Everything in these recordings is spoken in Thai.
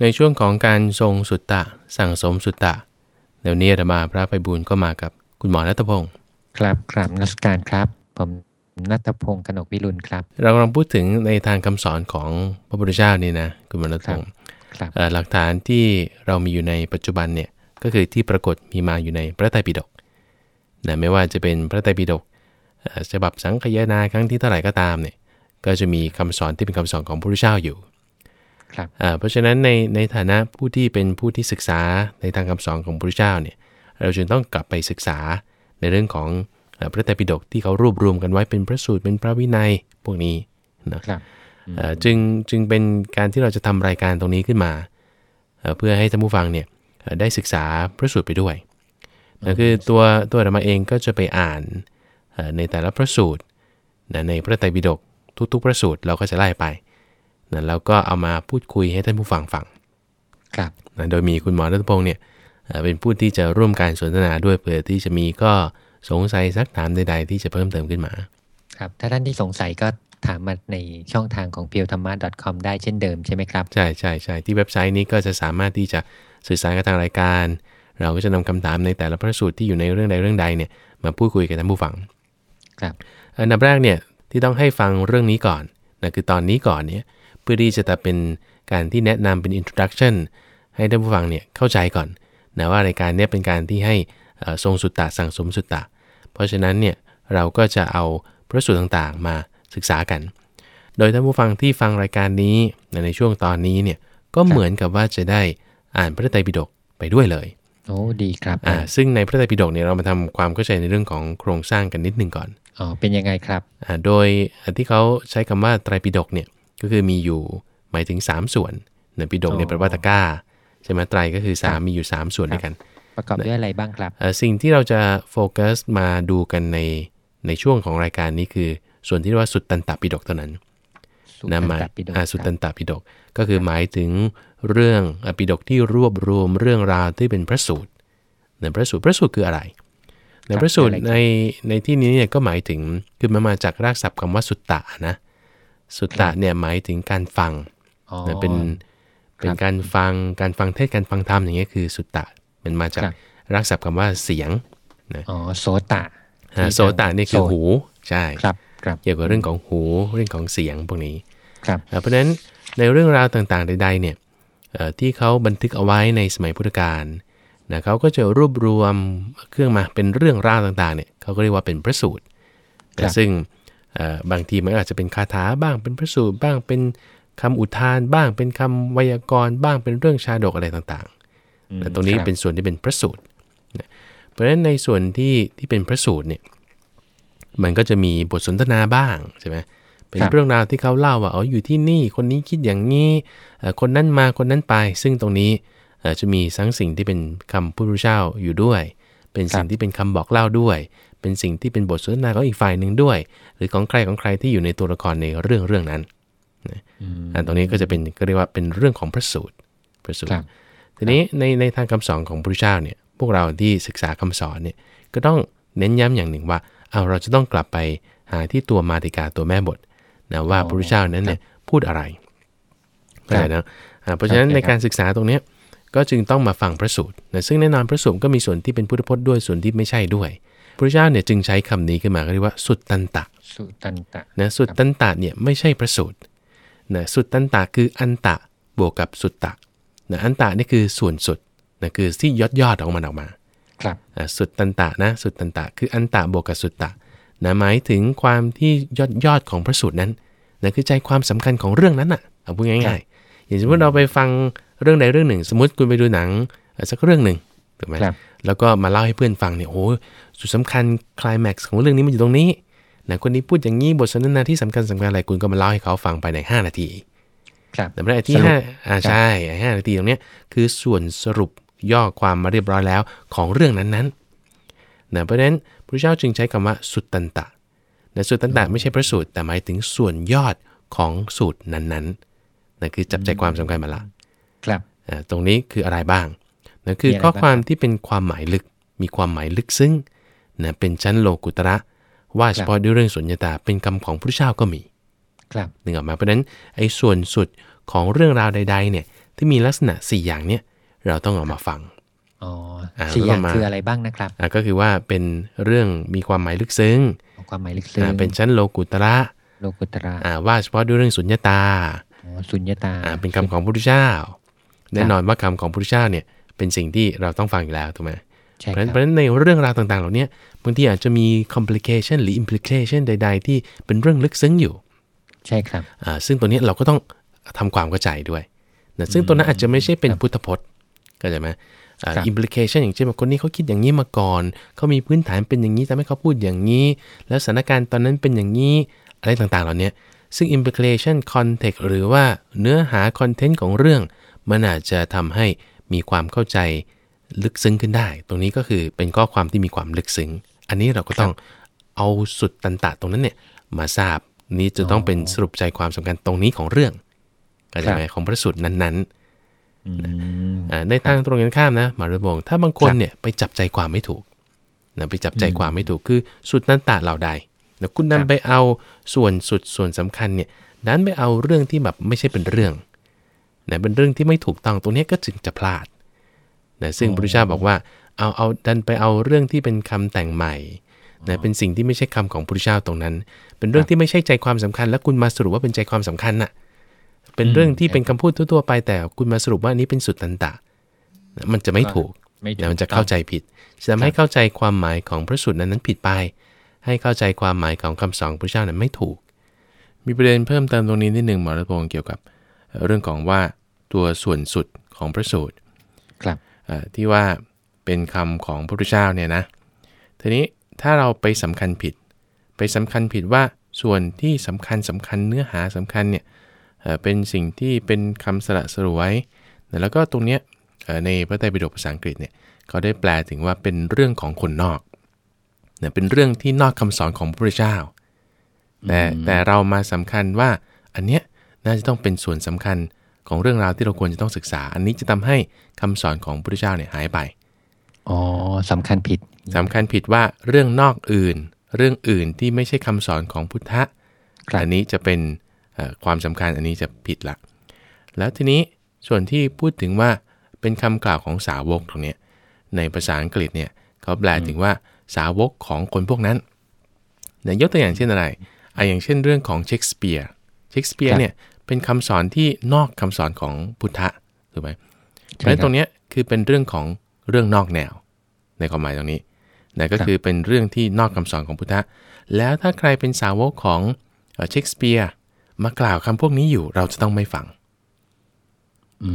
ในช่วงของการทรงสุตตะ สั่งสมสุตตะเดี๋ยวนี้ธรรมาพระไปบุญก็มากับคุณหมอนัทพงศ์ครับกราบนมัสการครับผมนัทพงศ์กนกวิรุณครับ เรากำลังพูดถึงในทางคำสอนของพระพุทธเจ้านี่นะคุณหมอนัทพงศ์ครับเอ่อหลักฐานที่เรามีอยู่ในปัจจุบันเนี่ยก็คือที่ปรากฏมีมาอยู่ในพระไตรปิฎกนะไม่ว่าจะเป็นพระไตรปิฎกเอ่อฉบับสังคายนาครั้งที่เท่าไหร่ก็ตามเนี่ยก็จะมีคำสอนที่เป็นคำสอนของพระพุทธเจ้าอยู่ครับอ่า เพราะฉะนั้นในในฐานะผู้ที่เป็นผู้ที่ศึกษาในทางคำสอนของพระพุทธเจ้าเนี่ยเราจึงต้องกลับไปศึกษาในเรื่องของเอ่อพระไตรปิฎกที่เขารวบรวมกันไว้เป็นพระสูตรเป็นพระวินัยพวกนี้นะครับเอ่อจึงจึงเป็นการที่เราจะทำรายการตรงนี้ขึ้นมาเอ่อเพื่อให้ท่านผู้ฟังเนี่ยเอ่อได้ศึกษาพระสูตรไปด้วยนะคือตัวตัวธรรมาเองก็จะไปอ่านเอ่อในแต่ละพระสูตรนะในพระไตรปิฎกทุกๆ พระสูตรเราก็จะไล่ไป นะแล้วก็เอามาพูดคุยให้ท่านผู้ฟังฟังครับนะโดยมีคุณหมอรัตพงศ์เนี่ยเอ่อเป็นผู้ที่จะร่วมการสนทนาด้วยเผื่อที่จะมีก็สงสัยสักถามใด ๆ ที่จะเพิ่มเติมขึ้นมา ครับ ถ้าท่านที่สงสัยก็ถามมาในช่องทางของ p i e w t h a m m a c o m ได้เช่นเดิมใช่ไหมครับ ใช่ใช่ใช่ที่เว็บไซต์นี้ก็จะสามารถที่จะสื่อสารกับทางรายการ เราก็จะนำคำถามในแต่ละพระสูตรที่อยู่ในเรื่องใดเรื่องใดเนี่ยมาพูดคุยกับท่านผู้ฟังครับอันดับแรกเนี่ยที่ต้องให้ฟังเรื่องนี้ก่อนนะคือตอนนี้ก่อนเนี่ยเพื่อที่จะเป็นการที่แนะนำเป็น introduction ให้ท่านผู้ฟังเนี่ยเข้าใจก่อนนะว่ารายการเนี้เป็นการที่ให้เอ่อทรงสุตตะสั่งสมสุตตะ เพราะฉะนั้นเนี่ยเราก็จะเอาพระสูตรต่างๆ มาศึกษากัน โดยท่านผู้ฟังที่ฟังรายการนี้ในช่วงตอนนี้เนี่ยก็เหมือนกับว่าจะได้อ่านพระไตรปิฎกไปด้วยเลยโอ้ดีครับอ่าซึ่งในพระไตรปิฎกเนี่ยเรามาทำความเข้าใจในเรื่องของโครงสร้างกันนิดหนึ่งก่อนอ๋อเป็นยังไงครับอ่าโดยที่เขาใช้คำว่าไตรปิฎกเนี่ย ก็คือมีอยู่หมายถึง 3 ส่วนในปิฎกเนี่ยอ๋อแปลว่าตะกร้าใช่ไหมไตรก็คือ 3 มีอยู่ 3 ส่วนด้วยกัน ประกอบด้วยอะไรบ้างครับเอ่อสิ่งที่เราจะโฟกัสมาดูกันในในช่วงของรายการนี้คือ ส่วนที่เรียกว่าสุตตันตปิฎกเท่านั้นสุนะตัหมายตปิฎกอ่าสุตคตัรับนตปิฎกก็คือหมายถึงเรื่องอะปิฎกที่รวบรวมเรื่องราวที่เป็นพระสูตรในพระสูตรพระสูตรคืออะไรในพระสูตรในในที่นี้เนี่ยก็หมายถึงคือมันมาจากรากศัพท์คำว่าสุตตะนะ สุตตะเนี่ยหมายถึงการฟังอ๋อนะเป็นเป็นการฟังการฟังเทศน์การฟังธรรมอย่างเงี้ยคือสุตตะมันมาจากครับรากศัพท์คำว่าเสียงอ๋อโสตะอ่าโสตะนี่คือหูใช่ครับครับเกี่ยวกับเรื่องของหูเรื่องของเสียงพวกนี้ครับอ่าเพราะฉะนั้นในเรื่องราวต่างๆใดๆเนี่ยเอ่อที่เขาบันทึกเอาไว้ในสมัยพุทธกาลนะเขาก็จะรวบรวมเครื่องมาเป็นเรื่องราวต่างๆเนี่ยเขาก็เรียกว่าเป็นพระสูตรครับซึ่งเอ่อ บางทีมันก็อาจจะเป็นคาถาบ้างเป็นพระสูตรบ้างเป็นคำอุทานบ้าง เป็นคำไวยากรณ์บ้างเป็นเรื่องชาดกอะไรต่างๆแต่ตรงนี้ครับเป็นส่วนที่เป็นพระสูตรนะเพราะฉะนั้นในส่วนที่ที่เป็นพระสูตรเนี่ยมันก็จะมีบทสนทนาบ้างใช่ไหมเป็นครับเรื่องราวที่เขาเล่าว่าอ๋ออยู่ที่นี่คนนี้คิดอย่างนี้เอ่อคนนั้นมาคนนั้นไป ซึ่งตรงนี้เอ่อจะมีทั้งสิ่งที่เป็นคำพุทธเจ้าอยู่ด้วย เป็นสิ่งที่เป็นคำบอกเล่าด้วย เป็นสิ่งที่เป็นบทสนทนาของอีกฝ่ายหนึ่งด้วย หรือของใครของใครที่อยู่ในตัวละครในเรื่องเรื่องนั้นอืมอันตรงนี้ก็จะเป็นก็เรียกว่าเป็นเรื่องของพระสูตรพระสูตครัรบทีนี้ในในทางคำสอนของพระพุทธเจ้าเนี่ยพวกเราที่ศึกษาคำสอนเนี่ยก็ต้องเน้นย้ำอย่างหนึ่งว่าเอาเราจะต้องกลับไปหาที่ตัวมาติกาตัวแม่บทนะว่าพระพุทธเจ้านั้นเนี่ยพูดอะไรเข้าใจนะอ่าเพราะฉะนั้นในการศึกษาตรงเนี้ย ก็จึงต้องมาฟังพระสูตรนะซึ่งแน่นอนพระสูตรก็มีส่วนที่เป็นพุทธพจน์ด้วยส่วนที่ไม่ใช่ด้วยพระพุทธเจ้าเนี่ยจึงใช้คำนี้ขึ้นมาก็เรียกว่าสุตตันตะสุตันตะนะสุดตันตะเนี่ยไม่ใช่พระสูตรนะสุดตันตะคืออันตะบวกกับสุตตะนะอันตะนี่คือส่วนสุดนะคือที่ยอดยอดๆของมันออกมา ครับอะสุดตันตะนะสุดตันตะ คืออันตะบวกกับสุตตะนะหมายถึงความที่ยอดยอดของพระสูตรนั้นนะคือใจความสำคัญของเรื่องนั้นอะเอาพูดง่ายๆ อย่างสมมติเราไปฟังเรื่องใดเรื่องหนึ่ง สมมติคุณไปดูหนังเอ่อสักเรื่องหนึ่งถูกไหมครับแล้วก็มาเล่าให้เพื่อนฟังเนี่ยโอ้โหจุดสำคัญคลายแม็กซ์ของเรื่องนี้มันอยู่ตรงนี้นะคนนี้พูดอย่างนี้บทสนทนาที่สำคัญสำคัญอะไรคุณก็มาเล่าให้เขาฟังไปใน 5 นาที ครับแต่ไม่ได้ที่สรุปห้าอ่าใช่ไอ้ห้านาทีตรงเนี้ยคือส่วนสรุปย่อความมาเรียบร้อยแล้วของเรื่องนั้นๆนะเพราะฉะนั้นพระเจ้าจึงใช้คำว่าสุตตันตะนะสุตตันตะไม่ใช่พระสูตรแต่หมายถึงส่วนยอดของสูตรนั้นๆ นะคือจับใจความสำคัญมาละครับอ่าตรงนี้คืออะไรบ้างนะคือมีอะไรข้อบ้างความครับที่เป็นความหมายลึกมีความหมายลึกซึ้งนะเป็นชั้นโลกุตระว่าเฉพาะด้วยเรื่องสุญญตาเป็นคำของพระเจ้าก็มี ครับนึกออกมาเพราะฉะนั้นไอ้ส่วนสุดของเรื่องราวใด ๆ เนี่ยที่มีลักษณะ 4 อย่างเนี้ยเราต้องเอามาฟังอ๋ออ่าสี่อย่างแล้วก็มาคืออะไรบ้างนะครับอ่าก็คือว่าเป็นเรื่องมีความหมายลึกซึ้ง ความหมายลึกซึ้งอ่าเป็นชั้นโลกุตระโลกุตระอ่าว่าเฉพาะด้วยเรื่องสุญญตาอ๋อ สุญญตาอ่าเป็นคำของพระพุทธเจ้า แน่นอนว่าคำของพระพุทธเจ้าเนี่ยเป็นสิ่งที่เราต้องฟังอยู่แล้วถูกไหมใช่เพคราะรัฉะนั้นบเพราะฉะนั้นในเรื่องราวต่างๆ เหล่านี้บางทีอาจจะมี complication หรือ implication ใด ๆ ที่เป็นเรื่องลึกซึ้งอยู่ ใช่ครับอ่าซึ่งตัวเนี้ยเราก็ต้องทำความเข้าใจด้วยนะซึ่งตัวนั้นอาจจะไม่ใช่เป็นพุทธพจน์ก็ใช่ไหมอ่าครับ implication อย่างเช่นว่าคนนี้เขาคิดอย่างนี้มาก่อน เขามีพื้นฐานเป็นอย่างนี้ทำให้เขาพูดอย่างนี้ แล้วสถานการณ์ตอนนั้นเป็นอย่างนี้ อะไรต่างๆ เหล่านี้ ซึ่ง implication context หรือว่าเนื้อหา content ของเรื่อง มันอาจจะทำให้มีความเข้าใจลึกซึ้งขึ้นได้ ตรงนี้ก็คือเป็นข้อความที่มีความลึกซึ้ง อันนี้เราก็ต้องเอาสุดตันตะตรงนั้นเนี่ยมาทราบนี้จะต้องเป็นสรุปใจความสำคัญตรงนี้ของเรื่องก็จะไหมของพระสูตรนั้นอืมๆอ่าในทางตรงกันข้ามนะหมารุบงถ้าบางคนเนี่ยไปจับใจความไม่ถูกนะไปจับใจความไม่ถูกคือสุดนั้นตะเราใด นะคุณนั้นไปเอาส่วนสุดส่วนสำคัญเนี่ยนั้นไปเอาเรื่องที่แบบไม่ใช่เป็นเรื่องนะเป็นเรื่องที่ไม่ถูกต้องตรงเนี้ยก็จึงจะพลาดนะซึ่งพระพุทธเจ้าบอกว่าเอาเอาดันไปเอาเรื่องที่เป็นคำแต่งใหม่นะเป็นสิ่งที่ไม่ใช่คำของพระพุทธเจ้าตรงนั้น เป็นเรื่องที่ไม่ใช่ใจความสำคัญ แล้วคุณมาสรุปว่าเป็นใจความสำคัญน่ะเป็นเรื่องที่เป็นคำพูดทั่วๆไปแต่คุณมาสรุปว่าอันนี้เป็นสุดตันตะนะมันจะไม่ถูกไม่ถูกนะมันจะเข้าใจผิดจะทำให้เข้าใจความหมายของพระสูตรนั้นนั้นผิดไป ให้เข้าใจความหมายของคำสอนของพระเจ้านั้นไม่ถูก มีประเด็นเพิ่มเติมตรงนี้นิดหนึ่งหมอรัตพงศ์เกี่ยวกับเอ่อเรื่องของว่าตัวส่วนสุดของพระสูตรครับเอ่อที่ว่าเป็นคำของพระพุทธเจ้าเนี่ยนะทีนี้ถ้าเราไปสำคัญผิด ไปสำคัญผิดว่าส่วนที่สำคัญสำคัญเนื้อหาสำคัญเนี่ยเอ่อเป็นสิ่งที่เป็นคำสละสลวยนะแล้วก็ตรงเนี้ยเอ่อในพระไตรปิฎกภาษาอังกฤษเนี่ยเขาได้แปลถึงว่าเป็นเรื่องของคนนอก เนี่ยเป็นเรื่องที่นอกคำสอนของพระพุทธเจ้า แต่แต่เรามาสำคัญว่าอันเนี้ยน่าจะต้องเป็นส่วนสำคัญของเรื่องราวที่เราควรจะต้องศึกษา อันนี้จะทำให้คำสอนของพระพุทธเจ้าเนี่ยหายไป อ๋อสำคัญผิดสำคัญผิดว่าเรื่องนอกอื่น เรื่องอื่นที่ไม่ใช่คำสอนของพุทธะครับอันนี้จะเป็นเอ่อความสำคัญอันนี้จะผิดละ แล้วทีนี้ส่วนที่พูดถึงว่าเป็นคำกล่าวของสาวกตรงเนี้ยในภาษาอังกฤษเนี่ยเขาแปลถึงว่า สาวกของคนพวกนั้นเนี่ยยกตัวอย่างเช่นอะไรอะอย่างเช่นเรื่องของเชคสเปียร์เชคสเปียครัร์บเนี่ยเป็นคำสอนที่นอกคำสอนของพุทธะถูกไหมเพราะฉะนั้นคบตรงเนี้ยคือเป็นเรื่องของเรื่องนอกแนว ในความหมายตรงนี้นะก็คือเป็นเรื่องที่นอกคำสอนของพุทธะ แล้วถ้าใครเป็นสาวกของเอ่อเชคสเปียร์มากล่าวคำพวกนี้อยู่เราจะต้องไม่ฟังอื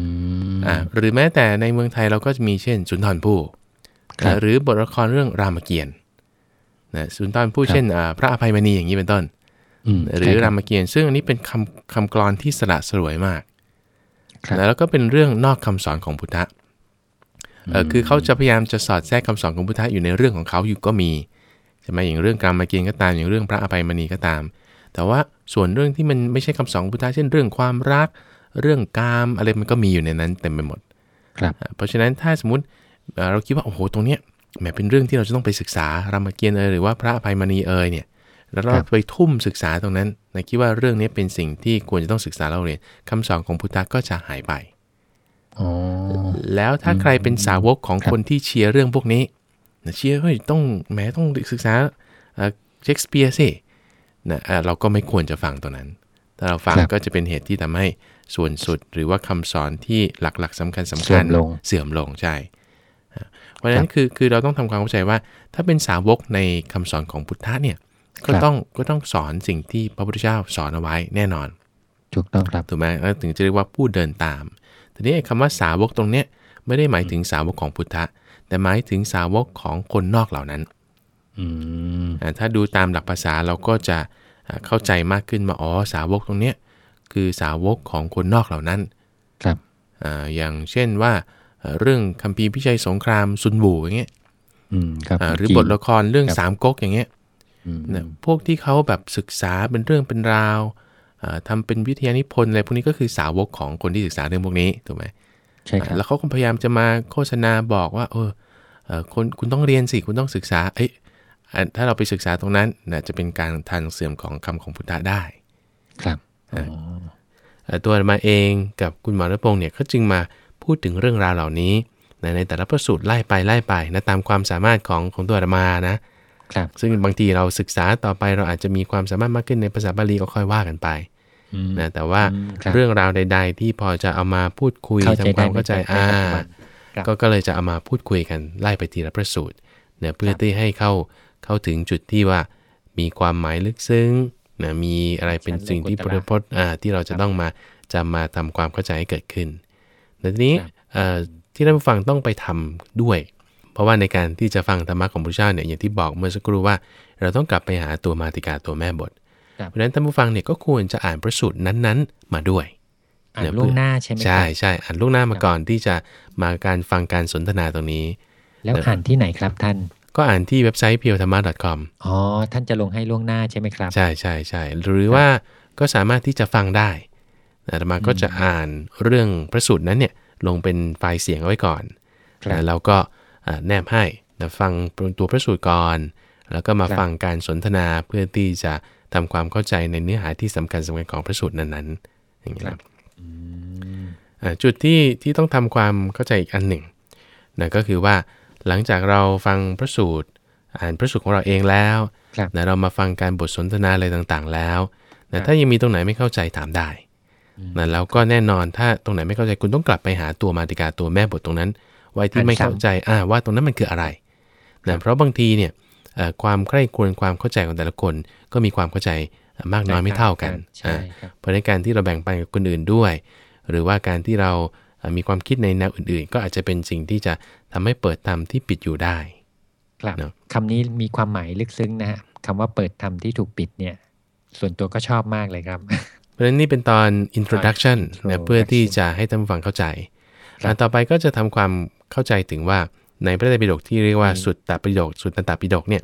มอ่าหรือแม้แต่ในเมืองไทยเราก็จะมีเช่นสุนทรภู่ครับนะ หรือบทละครเรื่องรามเกียรติ์นะสุนทรภู่ครับเช่นอ่าพระอภัยมณีอย่างนี้เป็นต้นอืมหรือใช่คราบมเกียรติ์ซึ่งอันนี้เป็นคำคำกลอนที่สละสลวยมากครับแล้วก็เป็นเรื่องนอกคำสอนของพุทธะเออคือเขาจะพยายามจะสอดแทรกคำสอนของพุทธะอยู่ในเรื่องของเขาอยู่ก็มีใช่ไหมอย่างเรื่องการมาเกียรติ์ก็ตามอย่างเรื่องพระอภัยมณีก็ตาม แต่ว่าส่วนเรื่องที่มันไม่ใช่คำสอนของพุทธะเช่นเรื่องความรัก เรื่องกามอะไรมันก็มีอยู่ในนั้นเต็มไปหมดครับอะเพราะฉะนั้นถ้าสมมติ เอ่อเราคิดว่าโอ้โหตรงเนี้ยแหมเป็นเรื่องที่เราจะต้องไปศึกษารามเกียรติ์เอยหรือว่าพระอภัยมณีเอยเนี่ยแล้วเราครับไปทุ่มศึกษาตรงนั้นนะคิดว่าเรื่องนี้เป็นสิ่งที่ควรจะต้องศึกษาเราเรียนคำสอนของพุทธะก็จะหายไปอ๋อแล้วถ้าใครเป็นสาวกของครับคนที่เชียร์เรื่องพวกนี้นะเชียร์เฮ้ยต้องแหมต้องศึกษาเอ่อเชคสเปียร์สินะเอ่อเราก็ไม่ควรจะฟังตรงนั้น ถ้าเราฟังครับก็จะเป็นเหตุที่ทำให้ส่วนสุดหรือว่าคำสอนที่หลักๆสำคัญสำเสื่คัอญมลงเสื่อมลงใช่อะ เพราะฉะนั้นคือคือเราต้องทำความเข้าใจว่า ถ้าเป็นสาวกในคำสอนของพุทธะเนี่ยก็ครับต้องก็ต้องสอนสิ่งที่พระพุทธเจ้าสอนเอาไว้แน่นอน ถูกต้องครับถูกไหมแล้วถึงจะเรียกว่าผู้เดินตามทีนี้ไอ้คำว่าสาวกตรงเนี้ยไม่ได้หมายถึงสาวกของพุทธะ แต่หมายถึงสาวกของคนนอกเหล่านั้นอืมอ่าถ้าดูตามหลักภาษาเราก็จะอ่าเข้าใจมากขึ้นมาอ๋อสาวกตรงเนี้ยคือสาวกของคนนอกเหล่านั้น ครับอ่าอย่างเช่นว่า เอ่อเรื่องคัมภีร์พิชัยสงครามซุนบูอย่างเงี้ยอืมครับอ่าหรือจีนบทละครเรื่องครับสามก๊กอย่างเงี้ยอืมนะพวกที่เขาแบบศึกษาเป็นเรื่องเป็นราวอ่าทำเป็นวิทยานิพนธ์อะไรพวกนี้ก็คือสาวกของคนที่ศึกษาเรื่องพวกนี้ถูกไหมใช่ครับแล้วเขาก็พยายามจะมาโฆษณาบอกว่า เออเอ่อคนคุณต้องเรียนสิคุณต้องศึกษา เอ้ยอะถ้าเราไปศึกษาตรงนั้นนะจะเป็นการทันเสื่อมของคำของพุทธะได้ ครับอ๋ออ่อตัวอาตมาเองกับคุณหมอรัพงศ์เนี่ยก็จึงมา พูดถึงเรื่องราวเหล่านี้นะในแต่ละพระสูตรไล่ไปไล่ไปนะตามความสามารถของของตัวอาตมานะครับซึ่งบางทีเราศึกษาต่อไปเราอาจจะมีความสามารถมากขึ้นในภาษาบาลีก็ค่อยว่ากันไปอืมนะแต่ว่าอืมครับเรื่องราวใด ๆ ที่พอจะเอามาพูดคุยเข้าใจทำความได้เข้าใจในอ่าปัจจุบันครับก็ก็เลยจะเอามาพูดคุยกันไล่ไปทีละพระสูตรเนี่ยเพื่อที่ให้เข้าเข้าถึงจุดที่ว่า มีความหมายลึกซึ้งนะมีอะไรเป็นสิ่งที่พระพจน์อ่าที่เราจะต้องมาจะมาทำความเข้าใจให้เกิดขึ้น แต่ทีนี้ครับเอ่อที่ท่านผู้ฟังต้องไปทำด้วย เพราะว่าในการที่จะฟังธรรมะของพระเจ้าเนี่ยอย่างที่บอกเมื่อสักครู่ว่า เราต้องกลับไปหาตัวมาติกาตัวแม่บทครับเพราะฉะนั้นท่านผู้ฟังเนี่ยก็ควรจะอ่านพระสูตรนั้นๆ มาด้วยอ่านล่วงหน้าใช่ไหมคใช่รับใช่อ่านล่วงหน้ามาก่อนที่จะมาการฟังการสนทนาตรงนี้ แล้วอ่านที่ไหนครับท่าน ก็อ่านที่เว็บไซต์ p พียวธรรมะ .com อ๋อ ท่านจะลงให้ล่วงหน้าใช่ไหมครับ ใช่ใช่ใช่หรือว่าก็สามารถที่จะฟังได้ อาตมาก็จะอ่านเรื่องพระสูตรนั้นเนี่ยลงเป็นไฟล์เสียงเอาไว้ก่อนครับนะแล้วก็อ่าแนบให้นะฟังตัวพระสูตรก่อน แล้วก็มาครับฟังการสนทนาเพื่อที่จะทำความเข้าใจในเนื้อหาที่สำคัญสำคัญของพระสูตรนั้นๆอย่างนี้ครันะบอืมอ่าจุดที่ที่ต้องทำความเข้าใจอีกอันหนึ่งนะก็คือว่าหลังจากเราฟังพระสูตร อ่านพระสูตรของเราเองแล้วครับนะเรามาฟังการบทสนทนาอะไรต่างๆ แล้วครันะบถ้ายังมีตรงไหนไม่เข้าใจถามได้ นะแล้วก็แน่นอนถ้าตรงไหนไม่เข้าใจคุณต้องกลับไปหาตัวมาติกาตัวแม่บทตรงนั้น ไว้ที่ไม่เข้าใจอ่าว่าตรงนั้นมันคืออะไรนะเพราะบางทีเนี่ยเอ่อความใคร่ครวญความเข้าใจของแต่ละคน ก็มีความเข้าใจมากน้อยไม่เท่ากันใช่อ่าครับเพราะในการที่เราแบ่งปันกับคนอื่นด้วย หรือว่าการที่เราเอ่อมีความคิดในแนวอื่นๆ ก็อาจจะเป็นสิ่งที่จะทำให้เปิดธรรมที่ปิดอยู่ได้ ครับเนอะคำนี้มีความหมายลึกซึ้งนะฮะคำว่าเปิดธรรมที่ถูกปิดเนี่ย ส่วนตัวก็ชอบมากเลยครับเพ ราะฉะนั้นนี่เป็นตอน introduction นะ introduction เพื่อที่จะให้ท่านผู้ฟังเข้าใจครับอันต่อไปก็จะทำความเข้าใจถึงว่าในพระไตรปิฎกที่เรียกว่าสุตตปิฎกสุตตันตปิฎกเนี่ย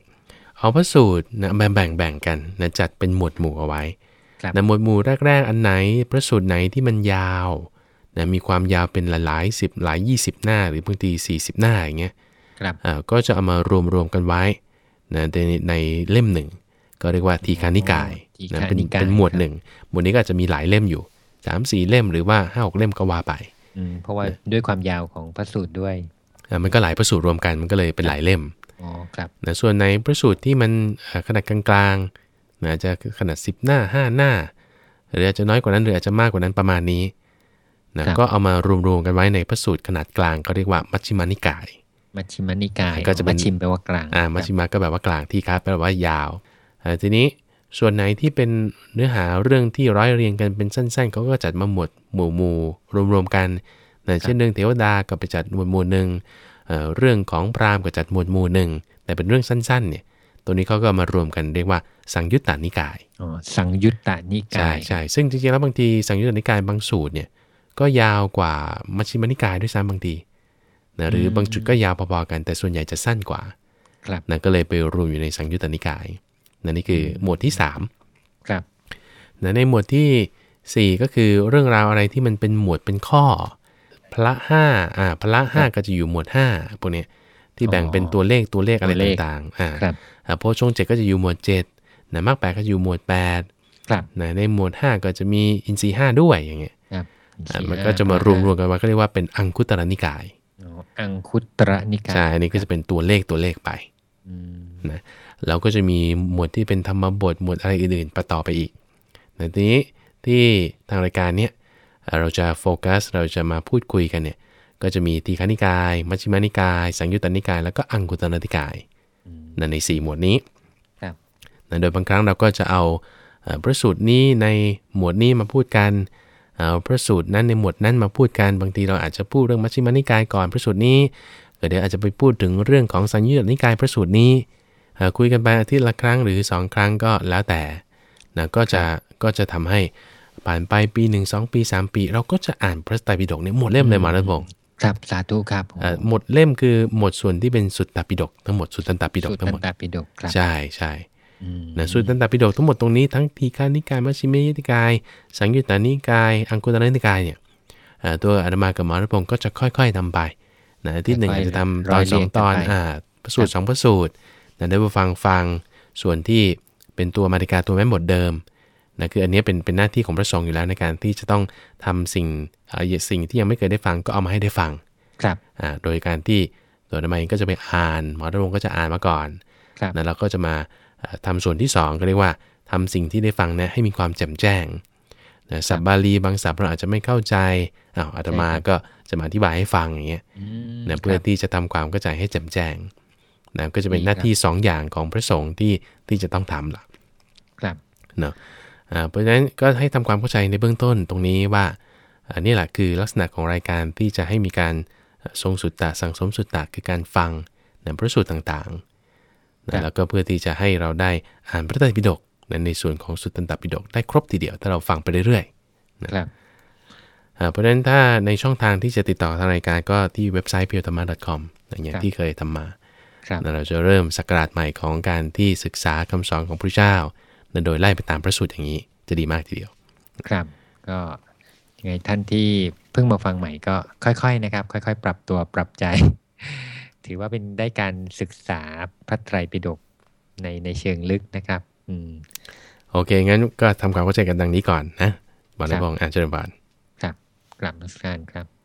เอาพระสูตรนะแบ่งแบ่งแบ่งกันนะจัดเป็นหมวดหมู่เอาไว้ครับนะหมวดหมู่แรกๆอันไหน พระสูตรไหนที่มันยาวนะมีความยาวเป็นหลายๆสิบหลายยี่สิบหน้า หรือบางที40 หน้าอย่างเงี้ยครับอ่าก็จะเอามารวมรวมกันไว้นะในในเล่มหนึ่ง ก็เรียกว่าทีฆานิกายทีนะฆาเป็นนิกายเป็นหมวดครับหนึ่งหมวดนี้ก็อาจจะมีหลายเล่มอยู่3ามสี่เล่มหรือว่า5้าหกเล่มก็ว่าไปอืมเพราะว่าด้วยความยาวของพระสูตรด้วยอ่ามันก็หลายพระสูตรรวมกันมันก็เลยเป็นหลายเล่มอ๋อครับนะส่วนในพระสูตรที่มันอ่าขนาดกลางๆนะอาจจะขนาด10 หน้า 5 หน้า หรืออาจจะน้อยกว่านั้นหรืออาจจะมากกว่านั้นประมาณนี้นะครับก็เอามารวมๆกันไว้ในพระสูตรขนาดกลางก็เรียกว่ามัชฌิมานิกาย มัชฌิมานิกายก็จะเป็นมัชชิมแปลว่ากลางอ่ามัชฌิมาก็แบบว่ากลางที่ครับแปลว่ายาวอ่า ทีนี้ส่วนไหนที่เป็นเนื้อหาเรื่องที่ร้อยเรียงกันเป็นสั้น ๆเขาก็จัดมาหมวดหมู่หมู่รวมๆกันนะเช่นเรื่องเทวดาก็ไปจัดหมวดหมู่หนึ่งเอ่อเรื่องของพราหมณ์ก็จัดหมวดหมู่หนึ่งแต่เป็นเรื่องสั้นๆเนี่ยตัวนี้เขาก็มารวมกันเรียกว่าสังยุตตานิกายอ๋อสังยุตตานิกาใช่ยใช่ซึ่งจริงๆแล้วบางทีสังยุตตนิกายบางสูตรเนี่ยก็ยาวกว่ามัชฌิมานิกายด้วยซ้ำบางทีนะหรืออบางจุดก็ยาวพอๆกันแต่ส่วนใหญ่จะสั้นกว่าครับนะก็เลยไปรวมอยู่ในสังยุตตนิกาย นะนี่คือหมวดที่3ครับนะในหมวดทีสี่ 4 ก็คือเรื่องราวอะไรที่มันเป็นหมวดเป็นข้อพละห้าอ่าพละห้าก็จะอยู่หมวด5พวกเนี้ยที่แบ่งเป็นตัวเลขตัวเลขอะไรตัวเลขต่างๆอ่าครับอ่าโพชฌงเจ็ดก็จะอยู่หมวด7นะมรรคแปดก็จะอยู่หมวด8ครับนะในหมวด5ก็จะมีอินทรีย์ห้าด้วยอย่างเงี้ยครับอะมันก็จะมารวมรวมกันไว้ก็เรียกว่าเป็นอังคุตรนิกายอ๋ออังคุตระนิกายใช่อันนี้ก็จะเป็นตัวเลขตัวเลขไปอืมนะ แล้วก็จะมีหมวดที่เป็นธรรมบทหมวดอะไรอื่นๆ ประต่อไปอีกแต่ทีนี้ที่ทางรายการเนี้ยเอ่อเราจะโฟกัสเราจะมาพูดคุยกันเนี่ยก็จะมีทีฆานิกาย มัชฌิมานิกาย สังยุตตนิกาย แล้วก็อังคุตรนิกายนะใน 4 หมวดนี้ครับนะโดยบางครั้งเราก็จะเอาเอ่อพระสูตรนี้ในหมวดนี้มาพูดกันเอาพระสูตรนั้นในหมวดนั้นมาพูดกัน บางทีเราอาจจะพูดเรื่องมัชฌิมานิกายก่อนพระสูตรนี้เดี๋ยวอาจจะไปพูดถึงเรื่องของสังยุตตนิกายพระสูตรนี้เอ่อ คุยกันไปอาทิตย์ละครั้งหรือ 2 ครั้งก็แล้วแต่นะก็จะก็จะทำให้ผ่านไปปี 1 2 ปี 3 ปี เราก็จะอ่านพระไตรปิฎกเนี่ยหมดเล่มเลยมาแล้วพงศ์ครับสาธุครับเอ่อหมดเล่มคือหมดส่วนที่เป็นสุตตปิฎกทั้งหมดสุตตันตปิฎกสุตทั้งหมดตาปิฎกครับใช่ใช่อืมนะสุตตันตปิฎกทั้งหมดตรงนี้ทั้งทีฆานิกายมัชฌิมนิกาย สังยุตตานิกาย อังคุตรนิกายเนี่ยเอ่อตัวอาตมากับหมอรัพงศ์ก็จะค่อยๆทำไปนะอาที่หนึ่งอาจจะทำตอนสองตอนอ่าพระสูตรสองพระสูตร นะได้ไปฟังฟังส่วนที่เป็นตัวมาติกาตัวแม่บทเดิมนะคืออันนี้เป็นเป็นหน้าที่ของพระสงฆ์อยู่แล้วในการที่จะต้องทำสิ่งสิ่งที่ยังไม่เคยได้ฟังก็เอามาให้ได้ฟังครับอ่าโดยการที่ตัวธรรมเองก็จะไปอ่านหมอดำรงก็จะอ่านมาก่อนครับนะแล้วก็จะมาทำส่วนที่ 2 ก็เรียกว่าทำสิ่งที่ได้ฟังเนี่ยให้มีความแจ่มแจ้งนะสับบาลีบางศัพท์เราอาจจะไม่เข้าใจอ้าวอาตมาก็จะมาอธิบายให้ฟังอย่างเงี้ยอืมนะเพื่อครับที่จะทำความเข้าใจให้แจ่มแจ้ง นะก็จะเป็นดีหน้าครับที่2อย่างของพระสงฆ์ที่ที่จะต้องทำล่ะครับเนาะอ่าเพราะฉะนั้นก็ให้ทำความเข้าใจในเบื้องต้นตรงนี้ว่าอันนี้แหละคือลักษณะของรายการที่จะให้มีการทรงสุตตะสังสมสุตตะคือการฟังนะพระสูตรต่างๆครันะบแล้วก็เพื่อที่จะให้เราได้อ่านพระไตรปิฎกนะในส่วนของสุตตันตปิฎกได้ครบทีเดียวถ้าเราฟังไปเรื่อยๆครับอ่าเพราะฉะนั้นถ้าในช่องทางที่จะติดต่อทางรายการก็ที่เว็บไซต์ p u r e t h a m a c o m อย่างครับที่เคยทำมาครับแล้ว เราจะเริ่มสกราชใหม่ของการที่ศึกษาคำสอนของพระเจ้านะโดยไล่ไปตามพระสูตรอย่างนี้จะดีมากทีเดียว ครับ ก็ยังไงท่านที่เพิ่งมาฟังใหม่ก็ค่อยๆนะครับ ค่อย ๆ ปรับตัวปรับใจ ถือว่าเป็นได้การศึกษาพระไตรปิฎกในในเชิงลึกนะครับ อืมโอเค งั้นก็ทำความเข้าใจกันดังนี้ก่อนนะบอลครัและบบองอ่านเจริญบานครับกลับนักการครับ